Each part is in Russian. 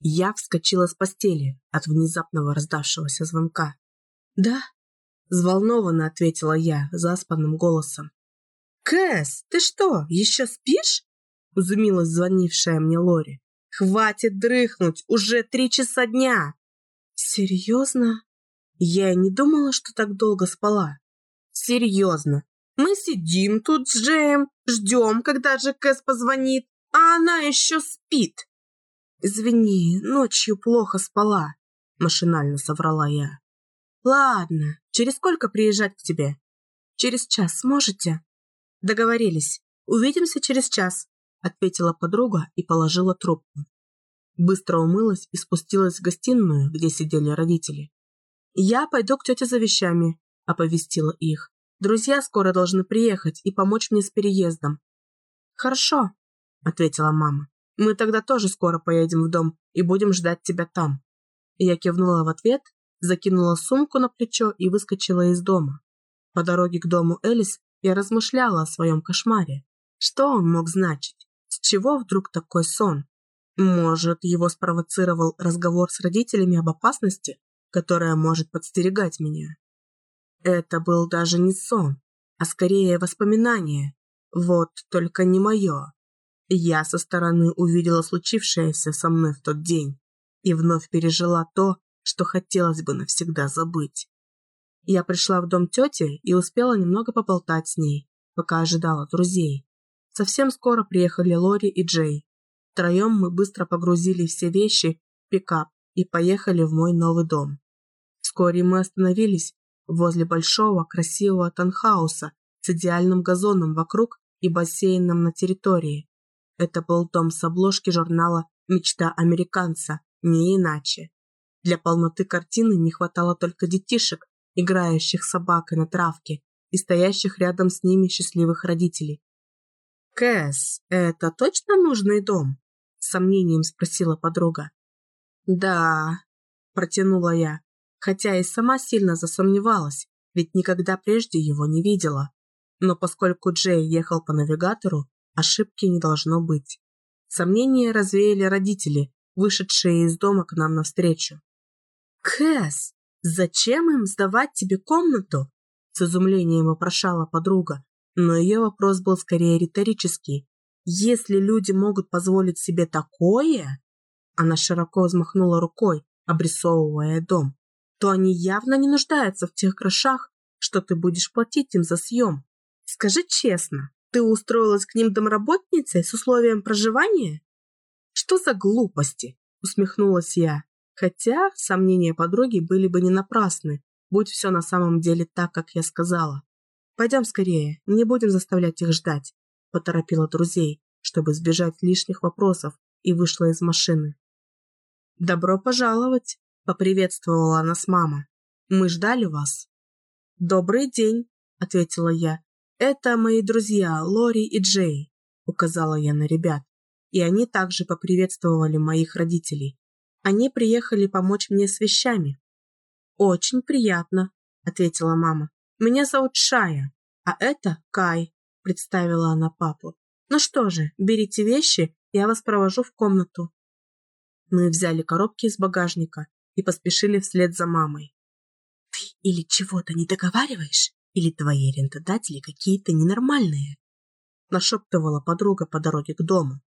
Я вскочила с постели от внезапного раздавшегося звонка. «Да?» – взволнованно ответила я заспанным голосом. «Кэс, ты что, еще спишь?» – изумилась звонившая мне Лори. «Хватит дрыхнуть, уже три часа дня!» «Серьезно?» Я и не думала, что так долго спала. «Серьезно, мы сидим тут с Джеем, ждем, когда же Кэс позвонит, а она еще спит!» «Извини, ночью плохо спала», – машинально соврала я. «Ладно, через сколько приезжать к тебе?» «Через час сможете?» «Договорились. Увидимся через час», – ответила подруга и положила трубку. Быстро умылась и спустилась в гостиную, где сидели родители. «Я пойду к тете за вещами», – оповестила их. «Друзья скоро должны приехать и помочь мне с переездом». «Хорошо», – ответила мама. Мы тогда тоже скоро поедем в дом и будем ждать тебя там». Я кивнула в ответ, закинула сумку на плечо и выскочила из дома. По дороге к дому Элис я размышляла о своем кошмаре. Что он мог значить? С чего вдруг такой сон? Может, его спровоцировал разговор с родителями об опасности, которая может подстерегать меня? Это был даже не сон, а скорее воспоминание. Вот только не мое. Я со стороны увидела случившееся со мной в тот день и вновь пережила то, что хотелось бы навсегда забыть. Я пришла в дом тети и успела немного поболтать с ней, пока ожидала друзей. Совсем скоро приехали Лори и Джей. Втроем мы быстро погрузили все вещи в пикап и поехали в мой новый дом. Вскоре мы остановились возле большого красивого танхауса с идеальным газоном вокруг и бассейном на территории. Это был дом с обложки журнала «Мечта американца», не иначе. Для полноты картины не хватало только детишек, играющих с собакой на травке и стоящих рядом с ними счастливых родителей. «Кэс, это точно нужный дом?» – с сомнением спросила подруга. «Да», – протянула я, хотя и сама сильно засомневалась, ведь никогда прежде его не видела. Но поскольку Джей ехал по навигатору, Ошибки не должно быть. Сомнения развеяли родители, вышедшие из дома к нам навстречу. «Кэс, зачем им сдавать тебе комнату?» С изумлением вопрошала подруга, но ее вопрос был скорее риторический. «Если люди могут позволить себе такое...» Она широко взмахнула рукой, обрисовывая дом. «То они явно не нуждаются в тех грошах, что ты будешь платить им за съем. Скажи честно, ты устроилась к ним домработницей с условием проживания? Что за глупости? Усмехнулась я. Хотя сомнения подруги были бы не напрасны, будь все на самом деле так, как я сказала. Пойдем скорее, не будем заставлять их ждать, поторопила друзей, чтобы избежать лишних вопросов, и вышла из машины. «Добро пожаловать!» – поприветствовала нас мама. «Мы ждали вас». «Добрый день!» – ответила я «Это мои друзья Лори и Джей», – указала я на ребят. И они также поприветствовали моих родителей. Они приехали помочь мне с вещами. «Очень приятно», – ответила мама. «Меня зовут Шая, а это Кай», – представила она папу. «Ну что же, берите вещи, я вас провожу в комнату». Мы взяли коробки из багажника и поспешили вслед за мамой. «Ты или чего-то не договариваешь?» Или твои арендодатели какие-то ненормальные?» Нашептывала подруга по дороге к дому.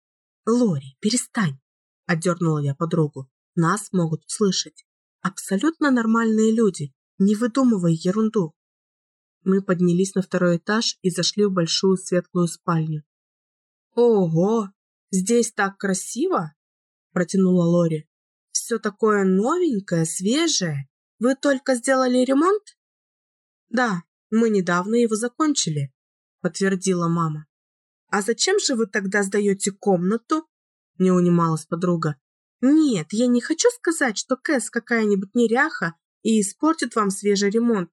«Лори, перестань!» Отдернула я подругу. «Нас могут услышать. Абсолютно нормальные люди. Не выдумывай ерунду!» Мы поднялись на второй этаж и зашли в большую светлую спальню. «Ого! Здесь так красиво!» Протянула Лори. «Все такое новенькое, свежее. Вы только сделали ремонт?» «Да, мы недавно его закончили, подтвердила мама. А зачем же вы тогда сдаете комнату? Не унималась подруга. Нет, я не хочу сказать, что Кэс какая-нибудь неряха и испортит вам свежий ремонт.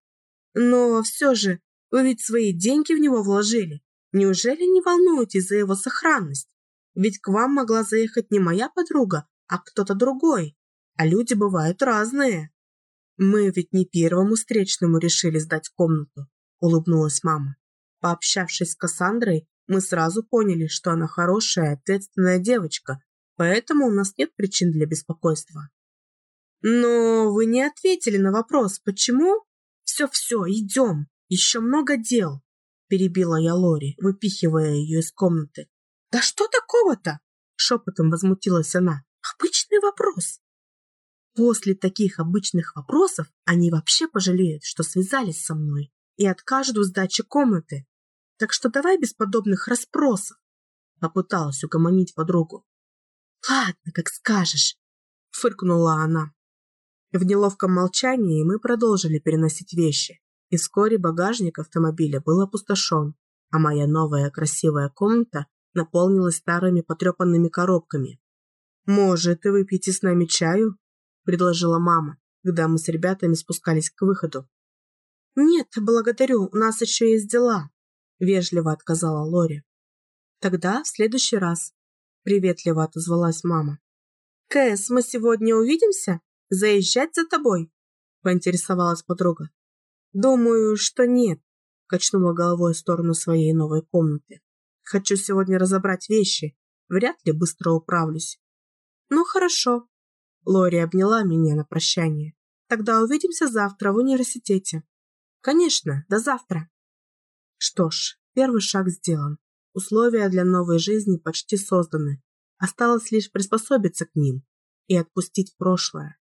Но все же, вы ведь свои деньги в него вложили. Неужели не волнуетесь за его сохранность? Ведь к вам могла заехать не моя подруга, а кто-то другой. А люди бывают разные. Мы ведь не первому встречному решили сдать комнату, улыбнулась мама. Пообщавшись с Кассандрой, мы сразу поняли, что она хорошая, ответственная девочка, поэтому у нас нет причин для беспокойства. Но вы не ответили на вопрос, почему? Все-все, идем, еще много дел, перебила я Лори, выпихивая ее из комнаты. Да что такого-то? Шепотом возмутилась она. Обычный вопрос. После таких обычных вопросов они вообще пожалеют, что связались со мной и откажут в сдаче комнаты. Так что давай без подобных расспросов. Попыталась угомонить подругу. Ладно, как скажешь, фыркнула она. В неловком молчании мы продолжили переносить вещи, и вскоре багажник автомобиля был опустошен, а моя новая красивая комната наполнилась старыми потрепанными коробками. «Может, и выпьете с нами чаю?» – предложила мама, когда мы с ребятами спускались к выходу. «Нет, благодарю, у нас еще есть дела», – вежливо отказала Лори. «Тогда в следующий раз», – приветливо отозвалась мама. «Кэс, мы сегодня увидимся? Заезжать за тобой?» – поинтересовалась подруга. «Думаю, что нет», – качнула головой в сторону своей новой комнаты. «Хочу сегодня разобрать вещи. Вряд ли быстро управлюсь». «Ну, хорошо». Лори обняла меня на прощание. «Тогда увидимся завтра в университете». «Конечно, до завтра». Что ж, первый шаг сделан. Условия для новой жизни почти созданы. Осталось лишь приспособиться к ним и отпустить прошлое.